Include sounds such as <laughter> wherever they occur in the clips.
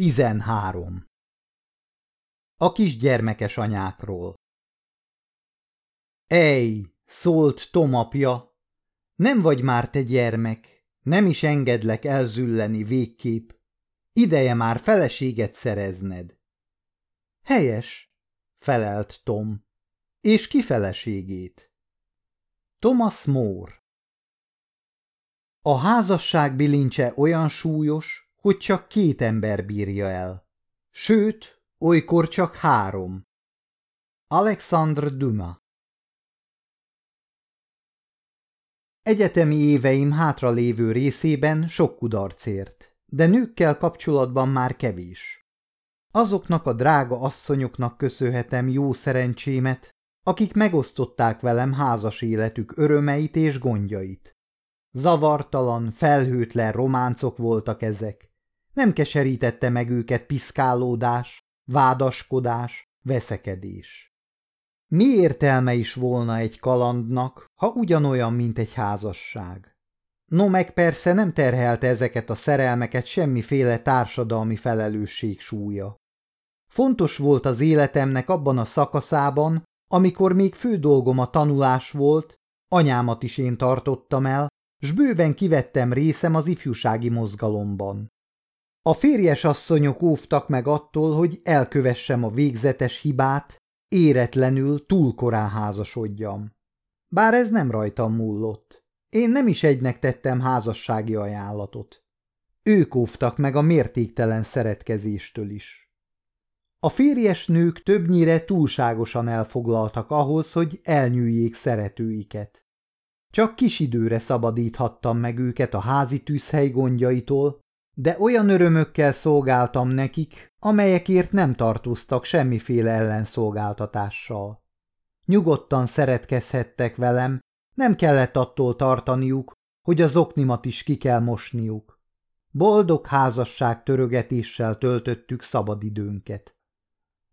13. A kisgyermekes anyákról Ej, szólt Tom apja, nem vagy már te gyermek, nem is engedlek elzülleni végképp. Ideje már feleséget szerezned. Helyes, felelt Tom. És ki feleségét? Thomas More A házasság bilincse olyan súlyos, hogy csak két ember bírja el. Sőt, olykor csak három. Alexandre Dumas Egyetemi éveim hátra lévő részében sok kudarcért, de nőkkel kapcsolatban már kevés. Azoknak a drága asszonyoknak köszönhetem jó szerencsémet, akik megosztották velem házas életük örömeit és gondjait. Zavartalan, felhőtlen románcok voltak ezek, nem keserítette meg őket piszkálódás, vádaskodás, veszekedés. Mi értelme is volna egy kalandnak, ha ugyanolyan, mint egy házasság? No meg persze nem terhelte ezeket a szerelmeket semmiféle társadalmi felelősség súlya. Fontos volt az életemnek abban a szakaszában, amikor még fő dolgom a tanulás volt, anyámat is én tartottam el, s bőven kivettem részem az ifjúsági mozgalomban. A férjes asszonyok óvtak meg attól, hogy elkövessem a végzetes hibát, éretlenül túl korán házasodjam. Bár ez nem rajtam múlott. Én nem is egynek tettem házassági ajánlatot. Ők óvtak meg a mértéktelen szeretkezéstől is. A férjes nők többnyire túlságosan elfoglaltak ahhoz, hogy elnyűjjék szeretőiket. Csak kis időre szabadíthattam meg őket a házi tűzhely gondjaitól, de olyan örömökkel szolgáltam nekik, amelyekért nem tartóztak semmiféle ellenszolgáltatással. Nyugodtan szeretkezhettek velem, nem kellett attól tartaniuk, hogy az oknimat is ki kell mosniuk. Boldog házasság törögetéssel töltöttük szabadidőnket.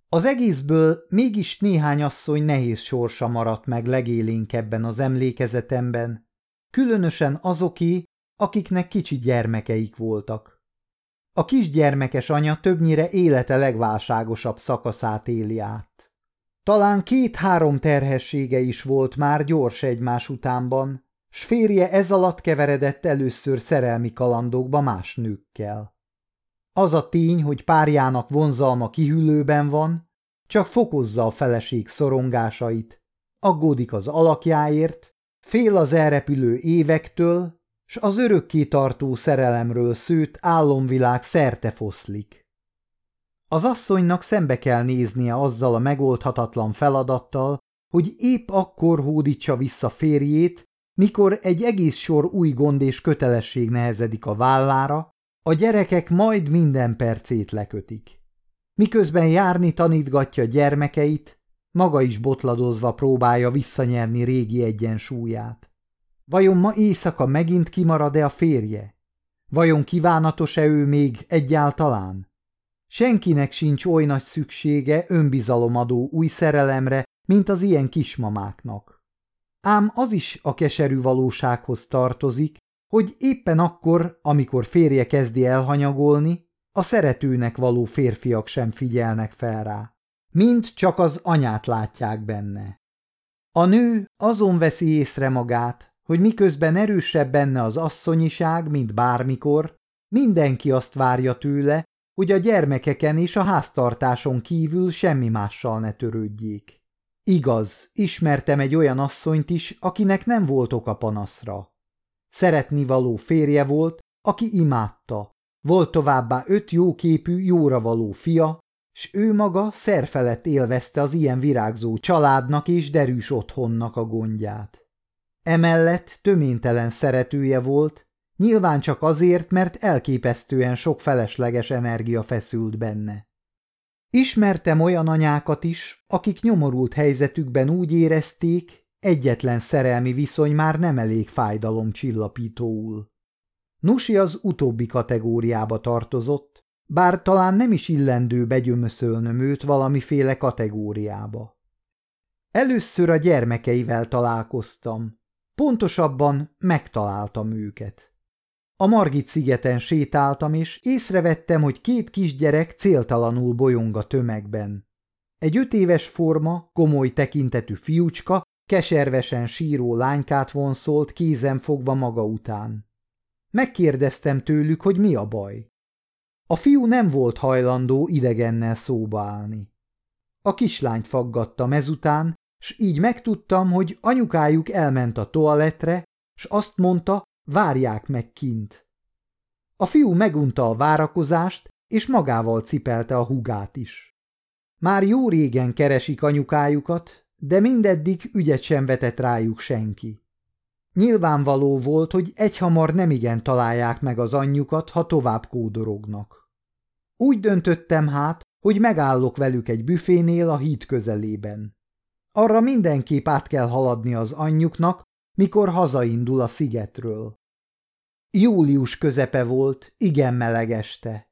Az egészből mégis néhány asszony nehéz sorsa maradt meg legélénkebben az emlékezetemben, különösen azoké, akiknek kicsi gyermekeik voltak. A kisgyermekes anya többnyire élete legválságosabb szakaszát éli át. Talán két-három terhessége is volt már gyors egymás utánban, s férje ez alatt keveredett először szerelmi kalandokba más nőkkel. Az a tény, hogy párjának vonzalma kihűlőben van, csak fokozza a feleség szorongásait, aggódik az alakjáért, fél az elrepülő évektől, s az örökké tartó szerelemről szőtt álomvilág szerte foszlik. Az asszonynak szembe kell néznie azzal a megoldhatatlan feladattal, hogy épp akkor hódítsa vissza férjét, mikor egy egész sor új gond és kötelesség nehezedik a vállára, a gyerekek majd minden percét lekötik. Miközben járni tanítgatja gyermekeit, maga is botladozva próbálja visszanyerni régi egyensúlyát. Vajon ma éjszaka megint kimarad-e a férje? Vajon kívánatos-e ő még egyáltalán? Senkinek sincs oly nagy szüksége önbizalomadó új szerelemre, mint az ilyen kismamáknak. Ám az is a keserű valósághoz tartozik, hogy éppen akkor, amikor férje kezdi elhanyagolni, a szeretőnek való férfiak sem figyelnek fel rá. Mind csak az anyát látják benne. A nő azon veszi észre magát, hogy miközben erősebb benne az asszonyiság, mint bármikor, mindenki azt várja tőle, hogy a gyermekeken és a háztartáson kívül semmi mással ne törődjék. Igaz, ismertem egy olyan asszonyt is, akinek nem volt oka panaszra. Szeretni való férje volt, aki imádta. Volt továbbá öt jóképű, jóra való fia, s ő maga szerfelett élvezte az ilyen virágzó családnak és derűs otthonnak a gondját. Emellett töménytelen szeretője volt, nyilván csak azért, mert elképesztően sok felesleges energia feszült benne. Ismertem olyan anyákat is, akik nyomorult helyzetükben úgy érezték, egyetlen szerelmi viszony már nem elég fájdalom csillapítóul. Nusi az utóbbi kategóriába tartozott, bár talán nem is illendő begyömöszölnöm őt valamiféle kategóriába. Először a gyermekeivel találkoztam, Pontosabban megtaláltam őket. A Margit szigeten sétáltam, és észrevettem, hogy két kisgyerek céltalanul bolyong a tömegben. Egy öt éves forma, komoly tekintetű fiúcska keservesen síró lánykát vonszolt kézen fogva maga után. Megkérdeztem tőlük, hogy mi a baj. A fiú nem volt hajlandó idegennel szóba állni. A kislányt faggattam ezután, s így megtudtam, hogy anyukájuk elment a toaletre, s azt mondta, várják meg kint. A fiú megunta a várakozást, és magával cipelte a hugát is. Már jó régen keresik anyukájukat, de mindeddig ügyet sem vetett rájuk senki. Nyilvánvaló volt, hogy egyhamar nemigen találják meg az anyjukat, ha tovább kódorognak. Úgy döntöttem hát, hogy megállok velük egy büfénél a híd közelében. Arra mindenképp át kell haladni az anyjuknak, mikor hazaindul a szigetről. Július közepe volt, igen meleg este.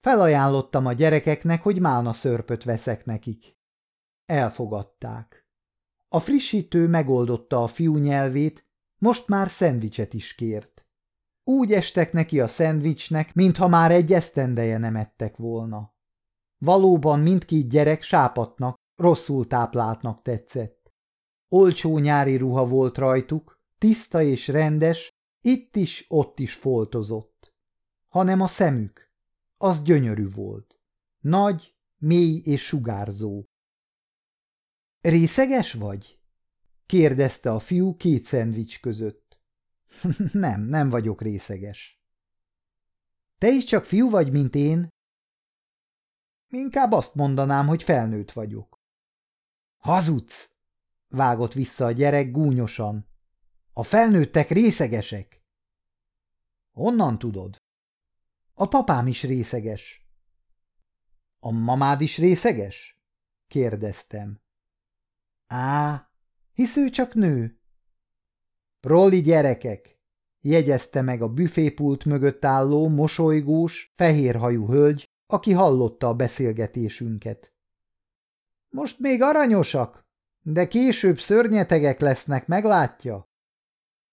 Felajánlottam a gyerekeknek, hogy málna szörpöt veszek nekik. Elfogadták. A frissítő megoldotta a fiú nyelvét, most már szendvicset is kért. Úgy estek neki a szendvicsnek, mintha már egy esztendeje nem ettek volna. Valóban mindkét gyerek sápatnak, rosszul tápláltnak tetszett. Olcsó nyári ruha volt rajtuk, tiszta és rendes, itt is, ott is foltozott. Hanem a szemük, az gyönyörű volt. Nagy, mély és sugárzó. Részeges vagy? kérdezte a fiú két szendvics között. <laughs> nem, nem vagyok részeges. Te is csak fiú vagy, mint én? Inkább azt mondanám, hogy felnőtt vagyok. Hazudsz! vágott vissza a gyerek gúnyosan. A felnőttek részegesek. Honnan tudod? A papám is részeges. A mamád is részeges? kérdeztem. Á, hisz ő csak nő. Proli gyerekek, jegyezte meg a büfépult mögött álló, mosolygós, fehérhajú hölgy, aki hallotta a beszélgetésünket. Most még aranyosak, de később szörnyetegek lesznek, meglátja?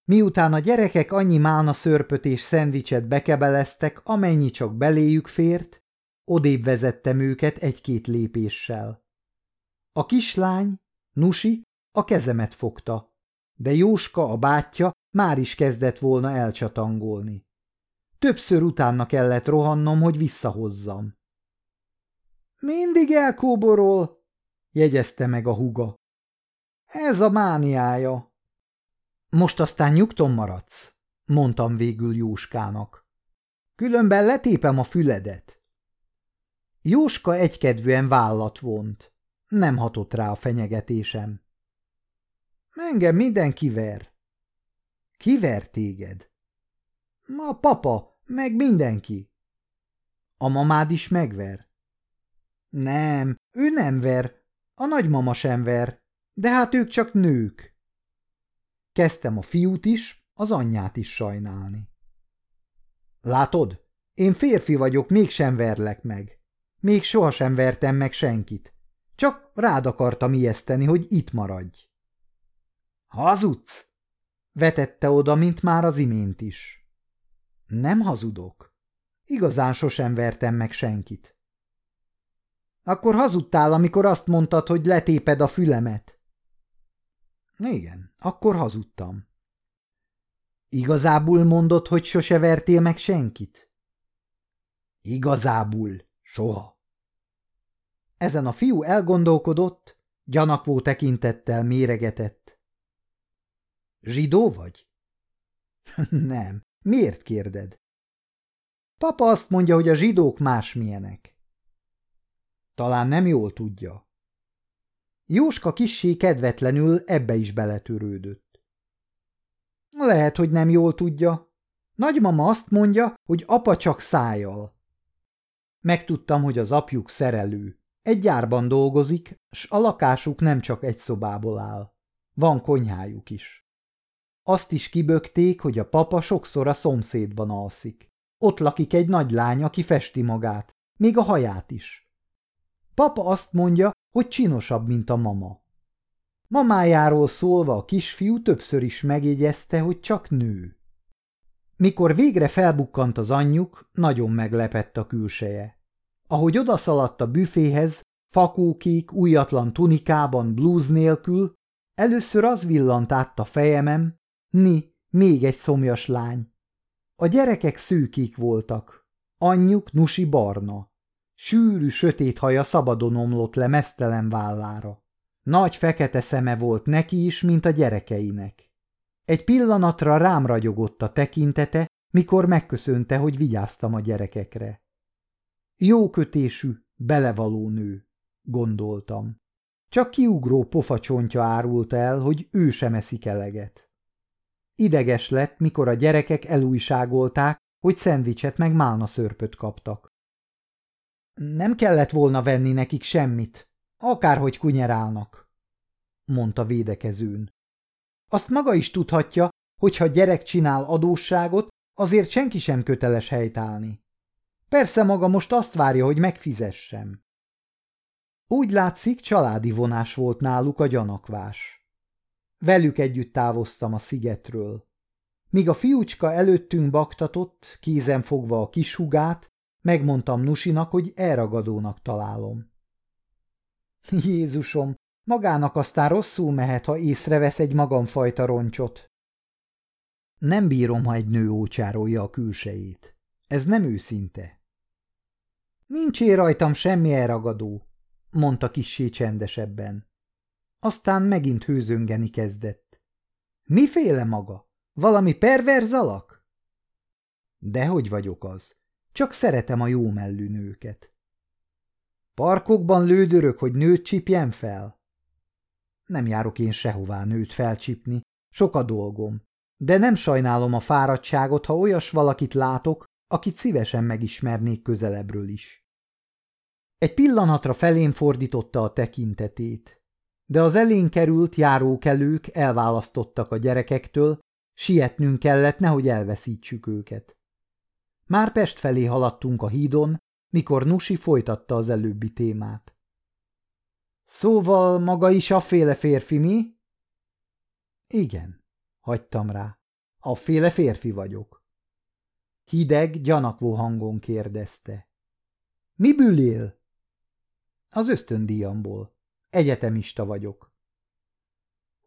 Miután a gyerekek annyi málna szörpöt és szendvicset bekebeleztek, amennyi csak beléjük fért, odébb vezettem őket egy-két lépéssel. A kislány, Nusi, a kezemet fogta, de Jóska, a bátyja már is kezdett volna elcsatangolni. Többször utána kellett rohannom, hogy visszahozzam. Mindig elkóborol, jegyezte meg a huga. Ez a mániája. Most aztán nyugton maradsz, mondtam végül Jóskának. Különben letépem a füledet. Jóska egykedvűen vállat vont. Nem hatott rá a fenyegetésem. Engem mindenki ver. Kiver téged? A papa, meg mindenki. A mamád is megver? Nem, ő nem ver, a nagymama sem ver, de hát ők csak nők. Kezdtem a fiút is, az anyját is sajnálni. Látod, én férfi vagyok, mégsem verlek meg. Még sohasem vertem meg senkit. Csak rád akartam ijeszteni, hogy itt maradj. Hazudsz? Vetette oda, mint már az imént is. Nem hazudok. Igazán sosem vertem meg senkit. Akkor hazudtál, amikor azt mondtad, hogy letéped a fülemet. Igen, akkor hazudtam. Igazából mondod, hogy sose vertél meg senkit? Igazából, soha. Ezen a fiú elgondolkodott, gyanakvó tekintettel méregetett. Zsidó vagy? <laughs> Nem. Miért kérded? Papa azt mondja, hogy a zsidók másmilyenek. Talán nem jól tudja. Jóska kissé kedvetlenül ebbe is beletörődött. Lehet, hogy nem jól tudja. Nagymama azt mondja, hogy apa csak szájjal. Megtudtam, hogy az apjuk szerelő. Egy gyárban dolgozik, s a lakásuk nem csak egy szobából áll. Van konyhájuk is. Azt is kibökték, hogy a papa sokszor a szomszédban alszik. Ott lakik egy nagy lány, aki festi magát, még a haját is. Papa azt mondja, hogy csinosabb, mint a mama. Mamájáról szólva a kisfiú többször is megjegyezte, hogy csak nő. Mikor végre felbukkant az anyjuk, nagyon meglepett a külseje. Ahogy odaszaladt a büféhez, fakókék, újatlan tunikában, blúz nélkül, először az villant át a fejemem, ni, még egy szomjas lány. A gyerekek szűkik voltak, anyjuk nusi barna. Sűrű, sötét haja szabadon omlott le mesztelen vállára. Nagy fekete szeme volt neki is, mint a gyerekeinek. Egy pillanatra rám ragyogott a tekintete, mikor megköszönte, hogy vigyáztam a gyerekekre. Jó kötésű, belevaló nő, gondoltam. Csak kiugró pofacsontja árult el, hogy ő sem eszik eleget. Ideges lett, mikor a gyerekek elújságolták, hogy szendvicset meg málna szörpöt kaptak. Nem kellett volna venni nekik semmit, akárhogy kunyerálnak, mondta védekezőn. Azt maga is tudhatja, hogy ha gyerek csinál adósságot, azért senki sem köteles helytállni. Persze maga most azt várja, hogy megfizessem. Úgy látszik, családi vonás volt náluk a gyanakvás. Velük együtt távoztam a szigetről. Míg a fiúcska előttünk baktatott, kézen fogva a kis hugát, megmondtam Nusinak, hogy elragadónak találom. Jézusom, magának aztán rosszul mehet, ha észrevesz egy magamfajta roncsot. Nem bírom, ha egy nő ócsárolja a külsejét. Ez nem őszinte. Nincs én rajtam semmi elragadó, mondta kissé csendesebben. Aztán megint hőzöngeni kezdett. Miféle maga? Valami perverz alak? Dehogy vagyok az. Csak szeretem a jó mellű nőket. Parkokban lődörök, hogy nőt csipjen fel? Nem járok én sehová nőt felcsipni, sok a dolgom, de nem sajnálom a fáradtságot, ha olyas valakit látok, akit szívesen megismernék közelebbről is. Egy pillanatra felén fordította a tekintetét, de az elén került járókelők elválasztottak a gyerekektől, sietnünk kellett, nehogy elveszítsük őket. Már Pest felé haladtunk a hídon, mikor Nusi folytatta az előbbi témát. Szóval maga is a féle férfi, mi? Igen, hagytam rá. A féle férfi vagyok. Hideg, gyanakvó hangon kérdezte. Miből él? Az ösztöndíjamból. Egyetemista vagyok.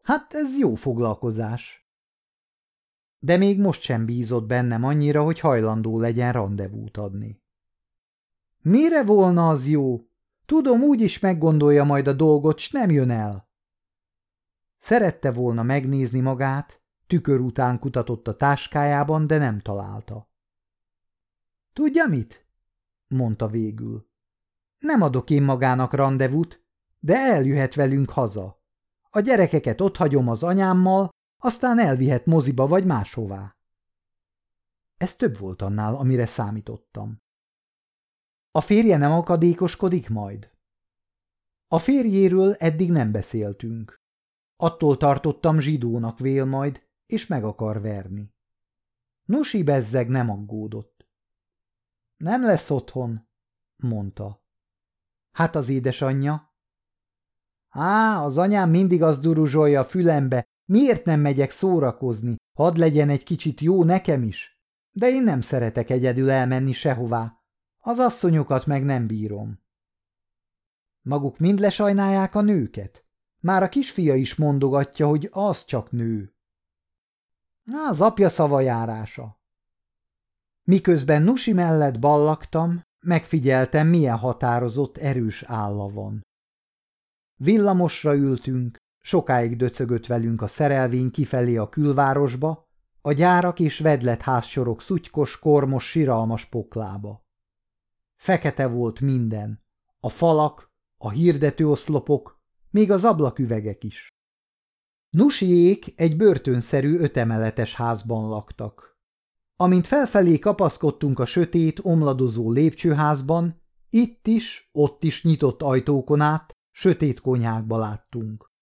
Hát ez jó foglalkozás. De még most sem bízott bennem annyira, hogy hajlandó legyen rendezvút adni. Mire volna az jó? Tudom, úgy is meggondolja majd a dolgot, s nem jön el. Szerette volna megnézni magát, tükör után kutatott a táskájában, de nem találta. Tudja mit? mondta végül. Nem adok én magának rendezvút, de eljöhet velünk haza. A gyerekeket ott hagyom az anyámmal, aztán elvihet moziba vagy máshová. Ez több volt annál, amire számítottam. A férje nem akadékoskodik majd? A férjéről eddig nem beszéltünk. Attól tartottam zsidónak vél majd, és meg akar verni. Nusi bezzeg nem aggódott. Nem lesz otthon, mondta. Hát az édesanyja? Á, az anyám mindig az duruzsolja a fülembe, miért nem megyek szórakozni, hadd legyen egy kicsit jó nekem is. De én nem szeretek egyedül elmenni sehová. Az asszonyokat meg nem bírom. Maguk mind lesajnálják a nőket? Már a kisfia is mondogatja, hogy az csak nő. Az apja szavajárása. Miközben Nusi mellett ballaktam, megfigyeltem, milyen határozott, erős álla van. Villamosra ültünk, sokáig döcögött velünk a szerelvény kifelé a külvárosba, a gyárak és vedlet házsorok szutykos, kormos, siralmas poklába. Fekete volt minden, a falak, a hirdetőoszlopok, még az ablaküvegek is. Nusiék egy börtönszerű ötemeletes házban laktak. Amint felfelé kapaszkodtunk a sötét, omladozó lépcsőházban, itt is, ott is nyitott ajtókon át, sötét konyhákba láttunk.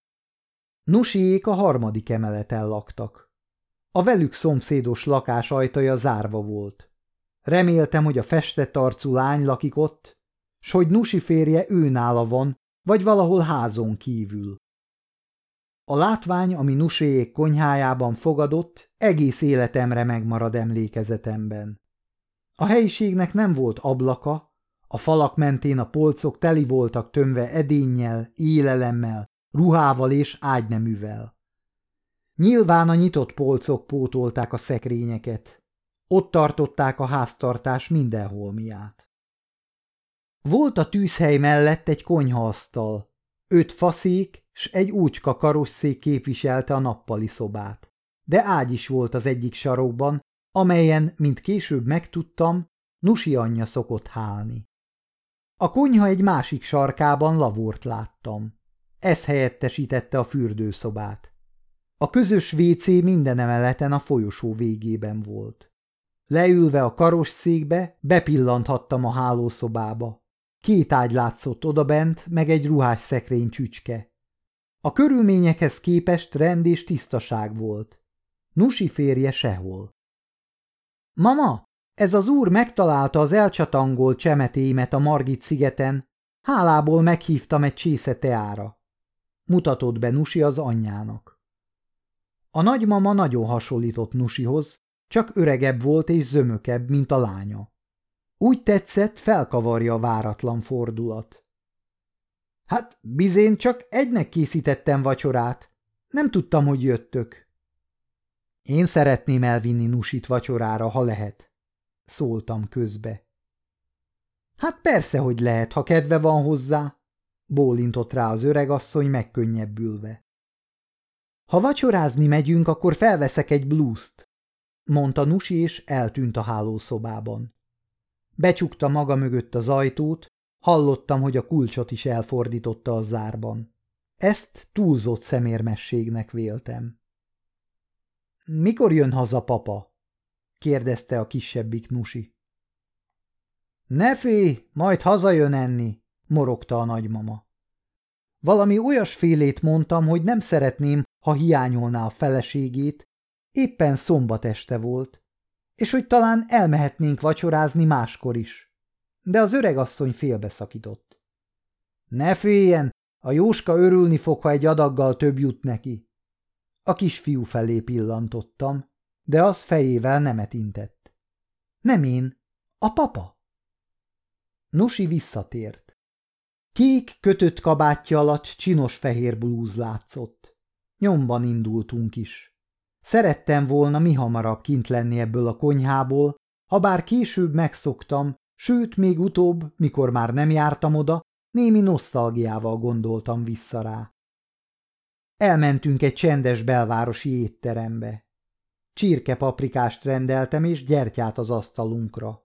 Nusiék a harmadik emeleten laktak. A velük szomszédos lakás ajtaja zárva volt. Reméltem, hogy a festett arcú lány lakik ott, s hogy Nusi férje őnála van, vagy valahol házon kívül. A látvány, ami Nuséék konyhájában fogadott, egész életemre megmarad emlékezetemben. A helyiségnek nem volt ablaka, a falak mentén a polcok teli voltak tömve edénnyel, élelemmel, ruhával és ágyneművel. Nyilván a nyitott polcok pótolták a szekrényeket. Ott tartották a háztartás minden holmiát. Volt a tűzhely mellett egy konyhaasztal, öt faszék s egy úcska karosszék képviselte a nappali szobát. De ágy is volt az egyik sarokban, amelyen, mint később megtudtam, Nusi anyja szokott hálni. A konyha egy másik sarkában lavort láttam. Ez helyettesítette a fürdőszobát. A közös WC minden emeleten a folyosó végében volt. Leülve a karosszékbe, bepillanthattam a hálószobába. Két ágy látszott odabent, meg egy ruhás szekrény csücske. A körülményekhez képest rend és tisztaság volt. Nusi férje sehol. Mama, ez az úr megtalálta az elcsatangolt csemetémet a Margit szigeten, hálából meghívtam egy csésze teára. Mutatott be Nusi az anyjának. A nagymama nagyon hasonlított Nusihoz, csak öregebb volt és zömökebb, mint a lánya. Úgy tetszett, felkavarja a váratlan fordulat. Hát, bizén csak egynek készítettem vacsorát. Nem tudtam, hogy jöttök. Én szeretném elvinni Nusit vacsorára, ha lehet. Szóltam közbe. Hát persze, hogy lehet, ha kedve van hozzá, bólintott rá az öregasszony megkönnyebbülve. Ha vacsorázni megyünk, akkor felveszek egy blúzt, mondta Nusi, és eltűnt a hálószobában. Becsukta maga mögött az ajtót, hallottam, hogy a kulcsot is elfordította a zárban. Ezt túlzott szemérmességnek véltem. Mikor jön haza papa? kérdezte a kisebbik Nusi. Ne félj, majd hazajön enni, morogta a nagymama. Valami olyasfélét mondtam, hogy nem szeretném, ha hiányolná a feleségét, éppen szombat este volt, és hogy talán elmehetnénk vacsorázni máskor is. De az öreg asszony félbeszakított. Ne féljen, a Jóska örülni fog, ha egy adaggal több jut neki. A kisfiú felé pillantottam, de az fejével nemet intett. Nem én, a papa. Nusi visszatért. Kék kötött kabátja alatt csinos fehér blúz látszott. Nyomban indultunk is. Szerettem volna mi hamarabb kint lenni ebből a konyhából, ha bár később megszoktam, sőt, még utóbb, mikor már nem jártam oda, némi nosztalgiával gondoltam vissza rá. Elmentünk egy csendes belvárosi étterembe. Csirke paprikást rendeltem és gyertyát az asztalunkra.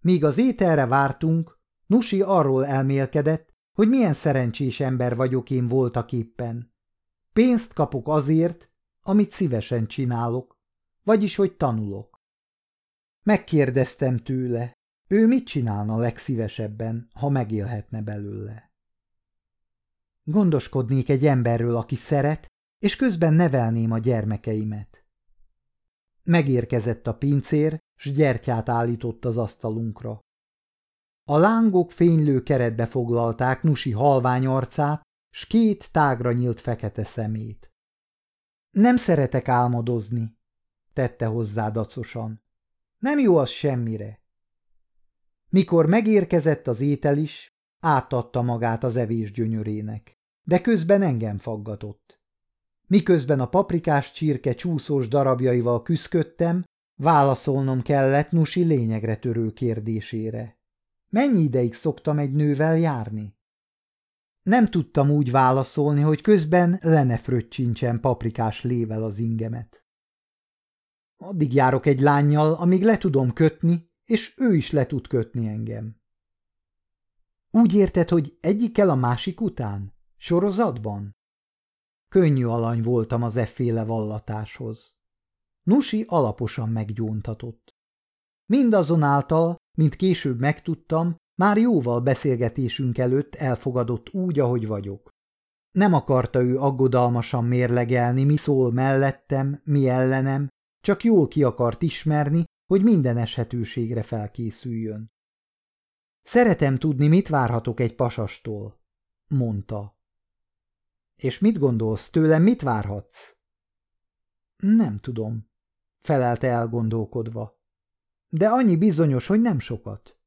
Míg az ételre vártunk, Nusi arról elmélkedett, hogy milyen szerencsés ember vagyok én voltak éppen. Pénzt kapok azért, amit szívesen csinálok, vagyis hogy tanulok. Megkérdeztem tőle, ő mit csinálna legszívesebben, ha megélhetne belőle. Gondoskodnék egy emberről, aki szeret, és közben nevelném a gyermekeimet. Megérkezett a pincér, s gyertyát állított az asztalunkra. A lángok fénylő keretbe foglalták Nusi halvány arcát, s két tágra nyílt fekete szemét. Nem szeretek álmodozni, tette hozzá dacosan. Nem jó az semmire. Mikor megérkezett az étel is, átadta magát az evés gyönyörének, de közben engem faggatott. Miközben a paprikás csirke csúszós darabjaival küszködtem, válaszolnom kellett Nusi lényegre törő kérdésére. Mennyi ideig szoktam egy nővel járni? Nem tudtam úgy válaszolni, hogy közben lene fröccsincsen paprikás lével az ingemet. Addig járok egy lányjal, amíg le tudom kötni, és ő is le tud kötni engem. Úgy érted, hogy egyikkel a másik után? Sorozatban? Könnyű alany voltam az efféle vallatáshoz. Nusi alaposan meggyóntatott. Mindazonáltal, mint később megtudtam, már jóval beszélgetésünk előtt elfogadott úgy, ahogy vagyok. Nem akarta ő aggodalmasan mérlegelni, mi szól mellettem, mi ellenem, csak jól ki akart ismerni, hogy minden eshetőségre felkészüljön. Szeretem tudni, mit várhatok egy pasastól, mondta. És mit gondolsz, tőlem mit várhatsz? Nem tudom, felelte elgondolkodva. De annyi bizonyos, hogy nem sokat.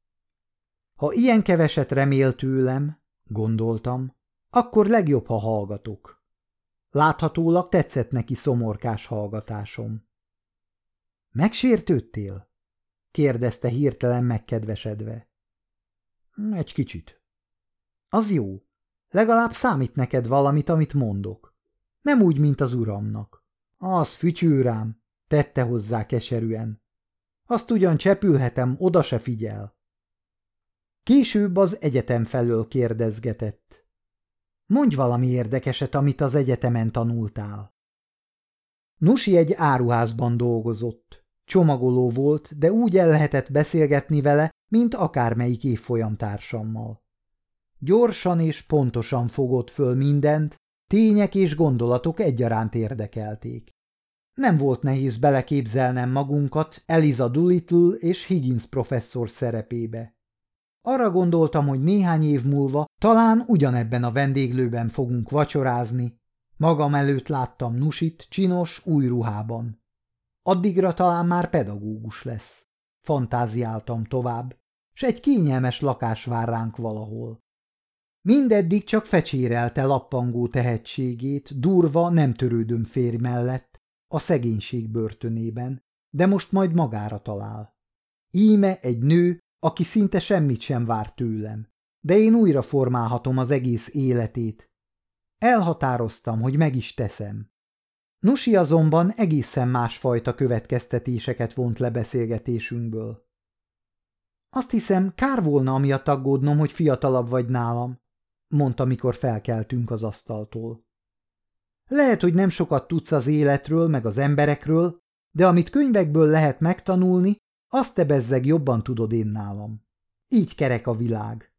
Ha ilyen keveset remél tőlem, gondoltam, akkor legjobb, ha hallgatok. Láthatólag tetszett neki szomorkás hallgatásom. Megsértődtél? kérdezte hirtelen megkedvesedve. Egy kicsit. Az jó. Legalább számít neked valamit, amit mondok. Nem úgy, mint az uramnak. Az fütyül rám, tette hozzá keserűen. Azt ugyan csepülhetem, oda se figyel. Később az egyetem felől kérdezgetett. Mondj valami érdekeset, amit az egyetemen tanultál. Nusi egy áruházban dolgozott. Csomagoló volt, de úgy el lehetett beszélgetni vele, mint akármelyik évfolyamtársammal. Gyorsan és pontosan fogott föl mindent, tények és gondolatok egyaránt érdekelték. Nem volt nehéz beleképzelnem magunkat Eliza Doolittle és Higgins professzor szerepébe. Arra gondoltam, hogy néhány év múlva talán ugyanebben a vendéglőben fogunk vacsorázni. Magam előtt láttam Nusit csinos új ruhában. Addigra talán már pedagógus lesz. Fantáziáltam tovább, s egy kényelmes lakás vár ránk valahol. Mindeddig csak fecsérelte lappangó tehetségét, durva, nem törődöm férj mellett, a szegénység börtönében, de most majd magára talál. Íme egy nő, aki szinte semmit sem vár tőlem, de én újra formálhatom az egész életét. Elhatároztam, hogy meg is teszem. Nusi azonban egészen másfajta következtetéseket vont le beszélgetésünkből. Azt hiszem, kár volna amiatt aggódnom, hogy fiatalabb vagy nálam, mondta, mikor felkeltünk az asztaltól. Lehet, hogy nem sokat tudsz az életről, meg az emberekről, de amit könyvekből lehet megtanulni, azt te bezzeg jobban tudod én nálam. Így kerek a világ.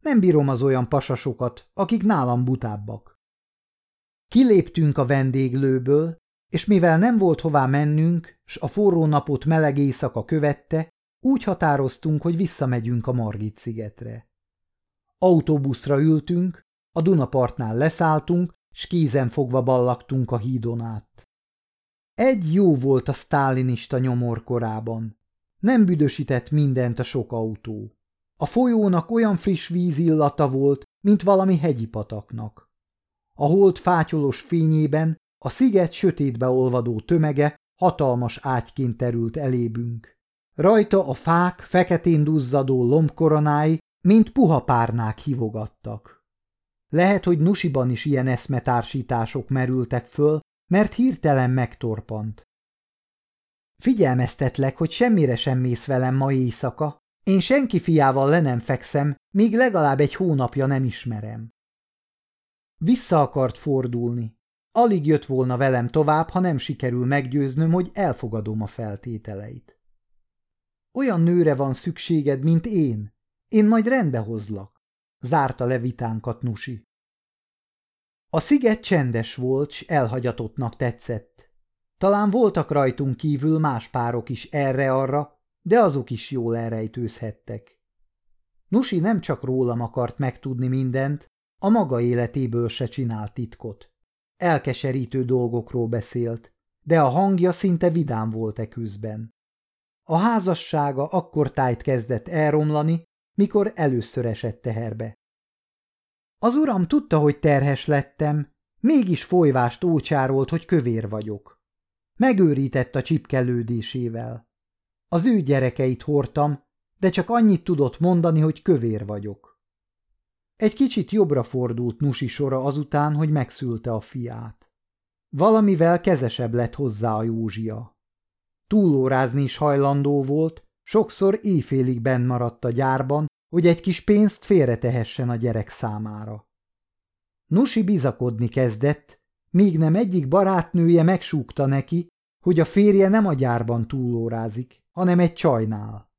Nem bírom az olyan pasasokat, akik nálam butábbak. Kiléptünk a vendéglőből, és mivel nem volt hová mennünk, s a forró napot meleg éjszaka követte, úgy határoztunk, hogy visszamegyünk a Margit szigetre. Autóbuszra ültünk, a Dunapartnál leszálltunk, s kézen fogva ballagtunk a hídon át. Egy jó volt a sztálinista nyomor korában. Nem büdösített mindent a sok autó. A folyónak olyan friss víz illata volt, mint valami hegyi pataknak. A hold fátyolos fényében a sziget sötétbe olvadó tömege hatalmas ágyként terült elébünk. Rajta a fák feketén duzzadó lombkoronái, mint puha párnák hívogattak. Lehet, hogy Nusiban is ilyen eszmetársítások merültek föl, mert hirtelen megtorpant. Figyelmeztetlek, hogy semmire sem mész velem ma éjszaka, én senki fiával le nem fekszem, míg legalább egy hónapja nem ismerem. Vissza akart fordulni. Alig jött volna velem tovább, ha nem sikerül meggyőznöm, hogy elfogadom a feltételeit. Olyan nőre van szükséged, mint én. Én majd rendbe hozlak. Zárta le vitánkat Nusi. A sziget csendes volt, s elhagyatottnak tetszett. Talán voltak rajtunk kívül más párok is erre-arra, de azok is jól elrejtőzhettek. Nusi nem csak rólam akart megtudni mindent, a maga életéből se csinált titkot. Elkeserítő dolgokról beszélt, de a hangja szinte vidám volt e közben. A házassága akkor tájt kezdett elromlani, mikor először esett teherbe. Az uram tudta, hogy terhes lettem, mégis folyvást ócsárolt, hogy kövér vagyok. Megőrített a csipkelődésével. Az ő gyerekeit hordtam, de csak annyit tudott mondani, hogy kövér vagyok. Egy kicsit jobbra fordult Nusi sora azután, hogy megszülte a fiát. Valamivel kezesebb lett hozzá a Józsia. Túlórázni is hajlandó volt, sokszor éjfélig benn maradt a gyárban, hogy egy kis pénzt félretehessen a gyerek számára. Nusi bizakodni kezdett, míg nem egyik barátnője megsúgta neki, hogy a férje nem a gyárban túlórázik, hanem egy csajnál.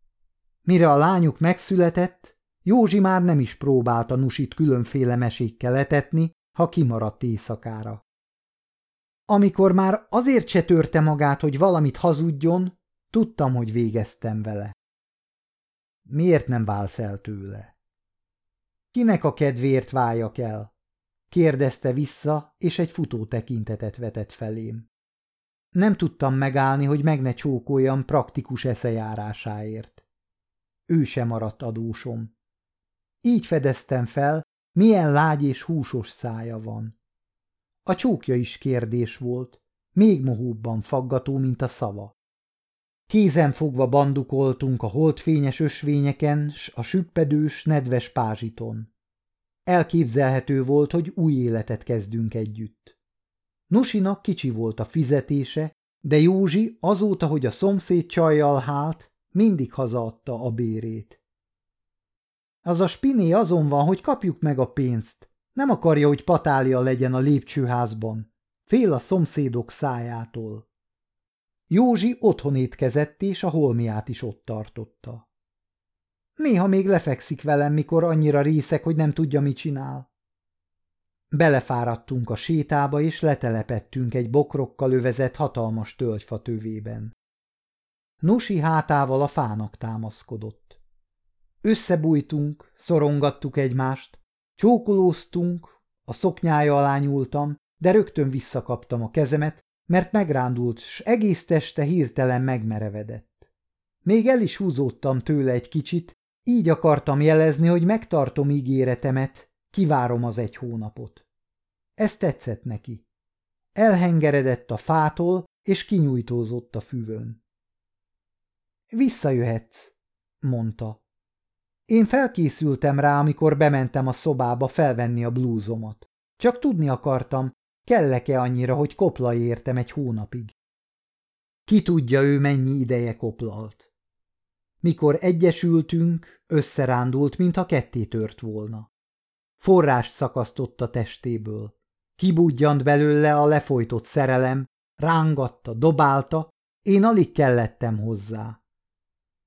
Mire a lányuk megszületett, Józsi már nem is próbálta Nusit különféle mesékkel etetni, ha kimaradt éjszakára. Amikor már azért se törte magát, hogy valamit hazudjon, tudtam, hogy végeztem vele. Miért nem válsz el tőle? Kinek a kedvéért váljak el? kérdezte vissza, és egy futó tekintetet vetett felém. Nem tudtam megállni, hogy meg ne csókoljam praktikus eszejárásáért. Ő sem maradt adósom. Így fedeztem fel, milyen lágy és húsos szája van. A csókja is kérdés volt, még mohóbban faggató, mint a szava. Kézen fogva bandukoltunk a holdfényes ösvényeken, s a süppedős, nedves pázsiton. Elképzelhető volt, hogy új életet kezdünk együtt. Nusinak kicsi volt a fizetése, de Józsi azóta, hogy a szomszéd csajjal hált, mindig hazaadta a bérét. Az a spiné azon van, hogy kapjuk meg a pénzt. Nem akarja, hogy patália legyen a lépcsőházban. Fél a szomszédok szájától. Józsi otthon étkezett, és a holmiát is ott tartotta. Néha még lefekszik velem, mikor annyira részek, hogy nem tudja, mit csinál. Belefáradtunk a sétába, és letelepettünk egy bokrokkal övezett hatalmas tölgyfa tövében. Nusi hátával a fának támaszkodott. Összebújtunk, szorongattuk egymást, csókolóztunk, a szoknyája alá nyúltam, de rögtön visszakaptam a kezemet, mert megrándult, s egész teste hirtelen megmerevedett. Még el is húzódtam tőle egy kicsit, így akartam jelezni, hogy megtartom ígéretemet, kivárom az egy hónapot. Ez tetszett neki. Elhengeredett a fától, és kinyújtózott a füvön. Visszajöhetsz, mondta. Én felkészültem rá, amikor bementem a szobába felvenni a blúzomat. Csak tudni akartam, kellek-e annyira, hogy koplai értem egy hónapig. Ki tudja ő mennyi ideje koplalt. Mikor egyesültünk, összerándult, mintha ketté tört volna. Forrást szakasztott a testéből. Kibudjant belőle a lefolytott szerelem, rángatta, dobálta, én alig kellettem hozzá.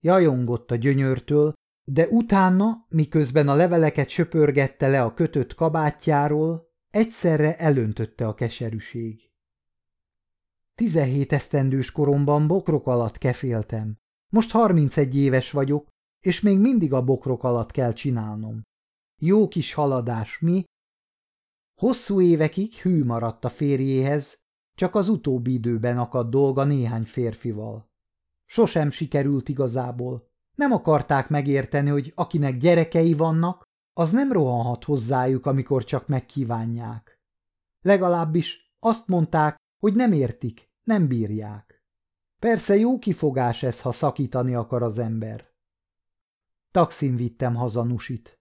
Jajongott a gyönyörtől, de utána, miközben a leveleket söpörgette le a kötött kabátjáról, egyszerre elöntötte a keserűség. Tizenhét esztendős koromban bokrok alatt keféltem. Most harmincegy éves vagyok, és még mindig a bokrok alatt kell csinálnom. Jó kis haladás, mi? Hosszú évekig hű maradt a férjéhez, csak az utóbbi időben akadt dolga néhány férfival. Sosem sikerült igazából. Nem akarták megérteni, hogy akinek gyerekei vannak, az nem rohanhat hozzájuk, amikor csak megkívánják. Legalábbis azt mondták, hogy nem értik, nem bírják. Persze jó kifogás ez, ha szakítani akar az ember. Taxin vittem haza Nusit.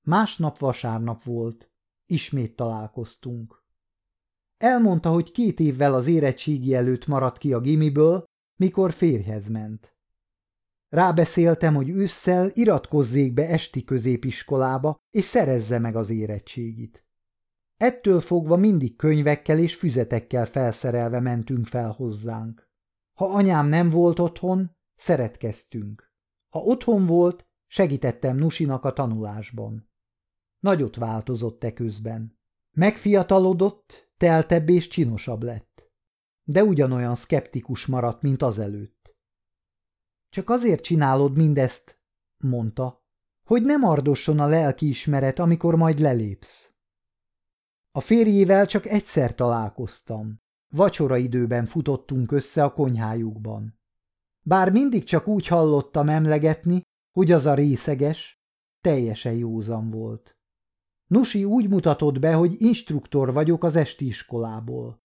Másnap vasárnap volt. Ismét találkoztunk. Elmondta, hogy két évvel az érettségi előtt maradt ki a gimiből, mikor férjhez ment. Rábeszéltem, hogy ősszel iratkozzék be esti középiskolába, és szerezze meg az érettségit. Ettől fogva mindig könyvekkel és füzetekkel felszerelve mentünk fel hozzánk. Ha anyám nem volt otthon, szeretkeztünk. Ha otthon volt, segítettem Nusinak a tanulásban. Nagyot változott e közben. Megfiatalodott, teltebb és csinosabb lett. De ugyanolyan szkeptikus maradt, mint azelőtt. Csak azért csinálod mindezt, mondta, hogy nem ardosson a lelkiismeret, amikor majd lelépsz. A férjével csak egyszer találkoztam. Vacsora időben futottunk össze a konyhájukban. Bár mindig csak úgy hallottam emlegetni, hogy az a részeges, teljesen józan volt. Nusi úgy mutatott be, hogy instruktor vagyok az esti iskolából.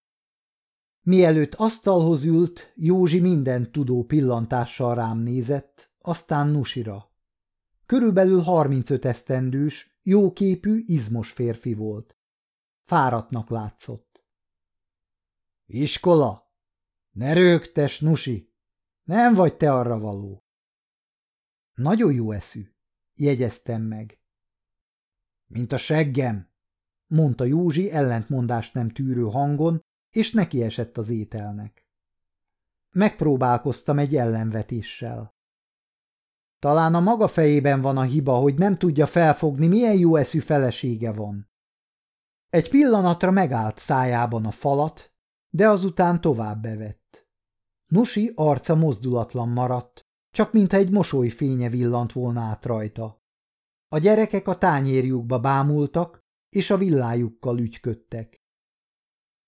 Mielőtt asztalhoz ült, Józsi minden tudó pillantással rám nézett, aztán Nusira. Körülbelül 35 esztendős, jóképű, izmos férfi volt. Fáradtnak látszott. Iskola? Ne rögtes, Nusi! Nem vagy te arra való. Nagyon jó eszű, jegyeztem meg. Mint a seggem, mondta Józsi ellentmondást nem tűrő hangon, és nekiesett az ételnek. Megpróbálkoztam egy ellenvetéssel. Talán a maga fejében van a hiba, hogy nem tudja felfogni, milyen jó eszű felesége van. Egy pillanatra megállt szájában a falat, de azután tovább bevett. Nusi arca mozdulatlan maradt, csak mintha egy mosoly fénye villant volna át rajta. A gyerekek a tányérjukba bámultak, és a villájukkal ügyködtek. –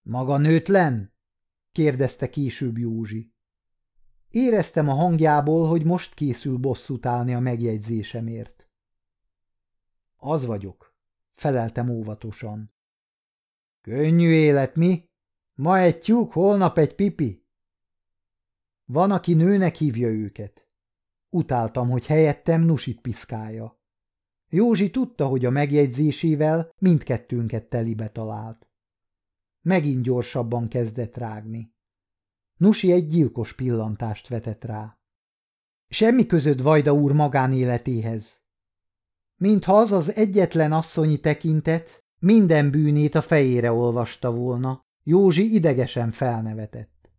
Maga nőtlen? – kérdezte később Józsi. Éreztem a hangjából, hogy most készül bosszút állni a megjegyzésemért. – Az vagyok – feleltem óvatosan. – Könnyű élet, mi? Ma egy tyúk, holnap egy pipi? Van, aki nőnek hívja őket. Utáltam, hogy helyettem nusit piszkálja. Józsi tudta, hogy a megjegyzésével mindkettőnket telibe talált. Megint gyorsabban kezdett rágni. Nusi egy gyilkos pillantást vetett rá. Semmi között Vajda úr magánéletéhez. Mintha az az egyetlen asszonyi tekintet minden bűnét a fejére olvasta volna, Józsi idegesen felnevetett.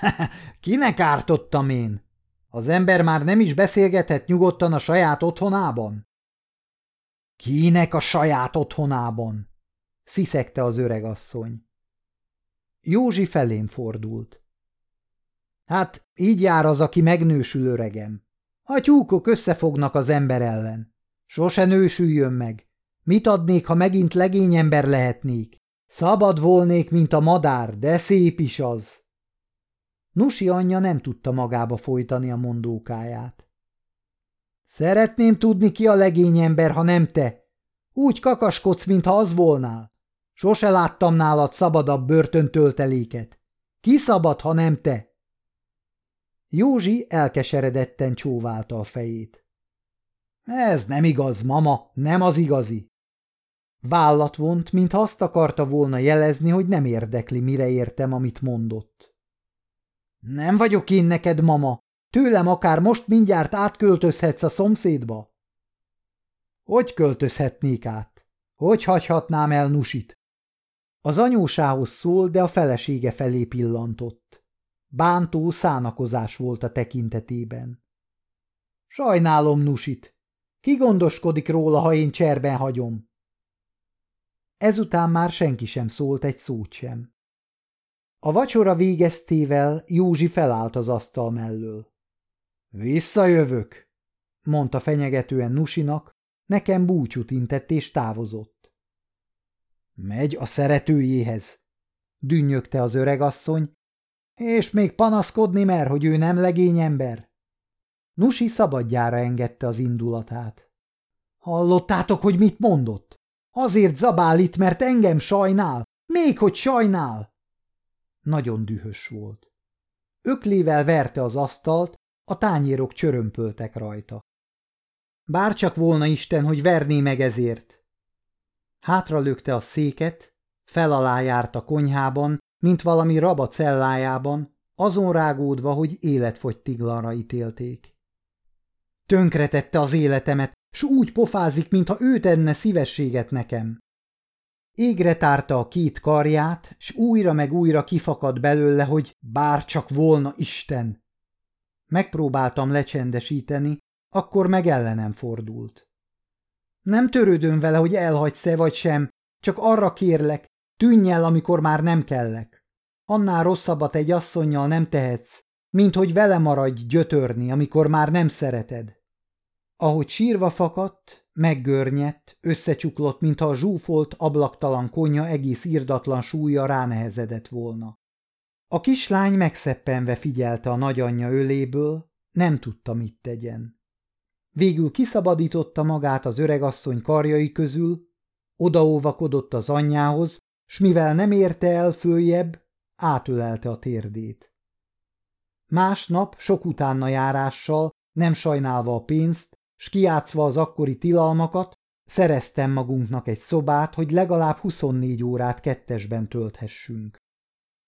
<laughs> – Kinek ártottam én? Az ember már nem is beszélgethet nyugodtan a saját otthonában? Kinek a saját otthonában? sziszegte az öregasszony. Józsi felém fordult. Hát így jár az, aki megnősül öregem. A tyúkok összefognak az ember ellen. Sose nősüljön meg. Mit adnék, ha megint legényember lehetnék? Szabad volnék, mint a madár, de szép is az. Nusi anyja nem tudta magába folytani a mondókáját. Szeretném tudni, ki a legény ember, ha nem te. Úgy kakaskodsz, mintha az volnál. Sose láttam nálad szabadabb börtöntölteléket. Ki szabad, ha nem te? Józsi elkeseredetten csóválta a fejét. Ez nem igaz, mama, nem az igazi. Vállat vont, mintha azt akarta volna jelezni, hogy nem érdekli, mire értem, amit mondott. Nem vagyok én neked, mama. Tőlem akár most mindjárt átköltözhetsz a szomszédba. Hogy költözhetnék át? Hogy hagyhatnám el Nusit? Az anyósához szól, de a felesége felé pillantott. Bántó szánakozás volt a tekintetében. Sajnálom Nusit. Ki gondoskodik róla, ha én cserben hagyom? Ezután már senki sem szólt egy szót sem. A vacsora végeztével Józsi felállt az asztal mellől. Visszajövök, mondta fenyegetően Nusinak, nekem búcsút intett és távozott. Megy a szeretőjéhez, dünnyögte az öregasszony, és még panaszkodni mer, hogy ő nem legény ember. Nusi szabadjára engedte az indulatát. Hallottátok, hogy mit mondott? Azért zabál itt, mert engem sajnál, még hogy sajnál. Nagyon dühös volt. Öklével verte az asztalt, a tányérok csörömpöltek rajta. Bárcsak volna Isten, hogy verné meg ezért. Hátra lökte a széket, felalá járt a konyhában, mint valami raba cellájában, azon rágódva, hogy életfogytiglanra ítélték. Tönkretette az életemet, s úgy pofázik, mintha ő tenne szívességet nekem. Égre tárta a két karját, s újra meg újra kifakadt belőle, hogy bár csak volna Isten. Megpróbáltam lecsendesíteni, akkor meg ellenem fordult. Nem törődöm vele, hogy elhagysz-e vagy sem, csak arra kérlek, tűnj el, amikor már nem kellek. Annál rosszabbat egy asszonynal nem tehetsz, mint hogy vele maradj gyötörni, amikor már nem szereted. Ahogy sírva fakadt, meggörnyedt, összecsuklott, mintha a zsúfolt, ablaktalan konya egész írdatlan súlya ránehezedett volna. A kislány megszeppenve figyelte a nagyanyja öléből, nem tudta, mit tegyen. Végül kiszabadította magát az öregasszony karjai közül, odaóvakodott az anyjához, s mivel nem érte el följebb, átölelte a térdét. Másnap sok utána járással, nem sajnálva a pénzt, s kiátszva az akkori tilalmakat, szereztem magunknak egy szobát, hogy legalább 24 órát kettesben tölthessünk.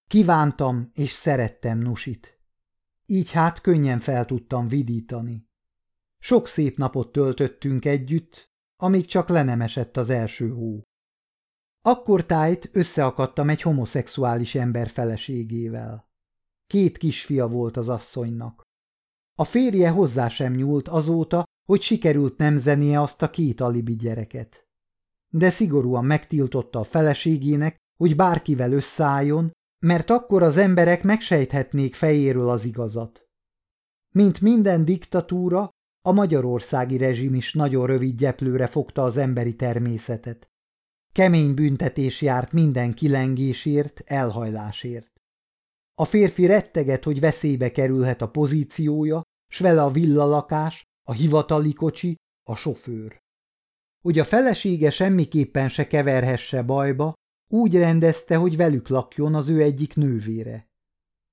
Kívántam és szerettem Nusit. Így hát könnyen fel tudtam vidítani. Sok szép napot töltöttünk együtt, amíg csak le nem esett az első hó. Akkor tájt összeakadtam egy homoszexuális ember feleségével. Két kisfia volt az asszonynak. A férje hozzá sem nyúlt azóta, hogy sikerült nemzenie azt a két alibi gyereket. De szigorúan megtiltotta a feleségének, hogy bárkivel összeálljon, mert akkor az emberek megsejthetnék fejéről az igazat. Mint minden diktatúra, a magyarországi rezsim is nagyon rövid gyeplőre fogta az emberi természetet. Kemény büntetés járt minden kilengésért, elhajlásért. A férfi retteget, hogy veszélybe kerülhet a pozíciója, s vele a villalakás, a hivatali kocsi, a sofőr. Hogy a felesége semmiképpen se keverhesse bajba, úgy rendezte, hogy velük lakjon az ő egyik nővére.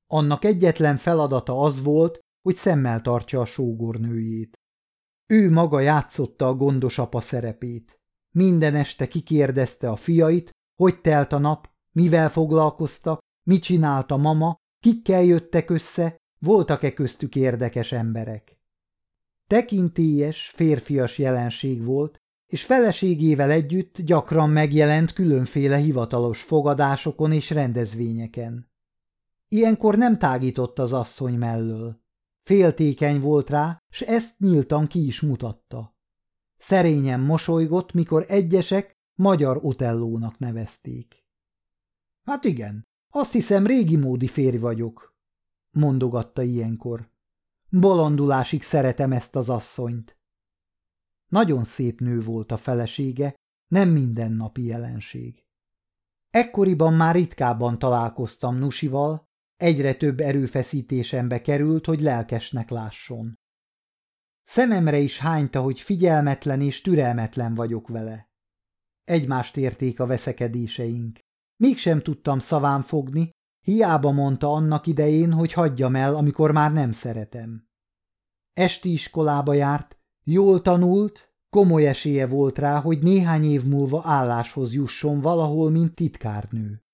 Annak egyetlen feladata az volt, hogy szemmel tartsa a sógornőjét. Ő maga játszotta a gondos apa szerepét. Minden este kikérdezte a fiait, hogy telt a nap, mivel foglalkoztak, mit csinált a mama, kikkel jöttek össze, voltak-e köztük érdekes emberek. Tekintélyes, férfias jelenség volt, és feleségével együtt gyakran megjelent különféle hivatalos fogadásokon és rendezvényeken. Ilyenkor nem tágított az asszony mellől. Féltékeny volt rá, s ezt nyíltan ki is mutatta. Szerényen mosolygott, mikor egyesek magyar otellónak nevezték. Hát igen, azt hiszem régi módi férj vagyok, mondogatta ilyenkor. Bolondulásig szeretem ezt az asszonyt. Nagyon szép nő volt a felesége, nem mindennapi jelenség. Ekkoriban már ritkábban találkoztam Nusival, egyre több erőfeszítésembe került, hogy lelkesnek lásson. Szememre is hányta, hogy figyelmetlen és türelmetlen vagyok vele. Egymást érték a veszekedéseink. Mégsem tudtam szaván fogni, hiába mondta annak idején, hogy hagyjam el, amikor már nem szeretem. Esti iskolába járt, jól tanult, komoly esélye volt rá, hogy néhány év múlva álláshoz jusson valahol, mint titkárnő.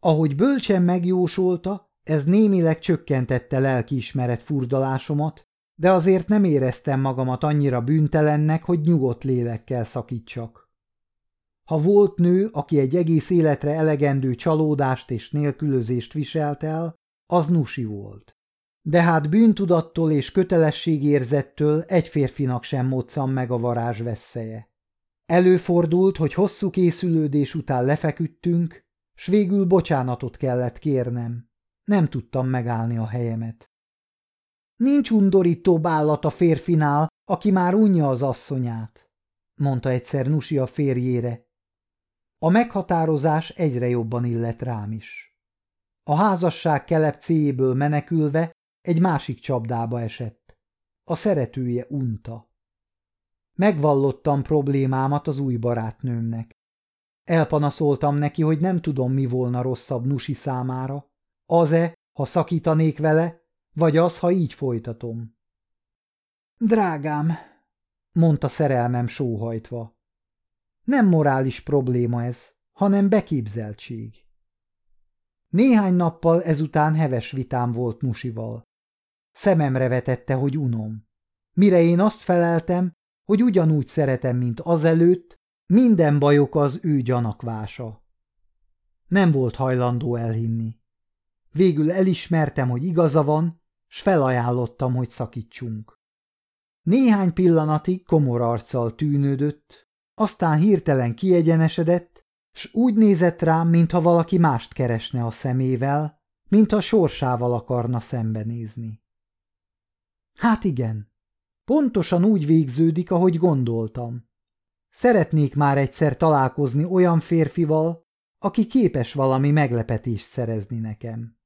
Ahogy bölcsen megjósolta, ez némileg csökkentette lelkiismeret furdalásomat, de azért nem éreztem magamat annyira bűntelennek, hogy nyugodt lélekkel szakítsak. Ha volt nő, aki egy egész életre elegendő csalódást és nélkülözést viselt el, az Nusi volt. De hát bűntudattól és kötelességérzettől egy férfinak sem moccam meg a varázs vesszeje. Előfordult, hogy hosszú készülődés után lefeküdtünk, s végül bocsánatot kellett kérnem. Nem tudtam megállni a helyemet. Nincs undorítóbb állat a férfinál, aki már unja az asszonyát, mondta egyszer Nusi a férjére. A meghatározás egyre jobban illet rám is. A házasság kelepcéjéből menekülve egy másik csapdába esett. A szeretője unta. Megvallottam problémámat az új barátnőmnek. Elpanaszoltam neki, hogy nem tudom, mi volna rosszabb Nusi számára. Az-e, ha szakítanék vele, vagy az, ha így folytatom. Drágám, mondta szerelmem sóhajtva. Nem morális probléma ez, hanem beképzeltség. Néhány nappal ezután heves vitám volt Nusival. Szememre vetette, hogy unom. Mire én azt feleltem, hogy ugyanúgy szeretem, mint azelőtt, minden bajok az ő gyanakvása. Nem volt hajlandó elhinni. Végül elismertem, hogy igaza van, s felajánlottam, hogy szakítsunk. Néhány pillanatig komor arccal tűnődött, aztán hirtelen kiegyenesedett, s úgy nézett rám, mintha valaki mást keresne a szemével, mintha sorsával akarna szembenézni. Hát igen, pontosan úgy végződik, ahogy gondoltam. Szeretnék már egyszer találkozni olyan férfival, aki képes valami meglepetést szerezni nekem.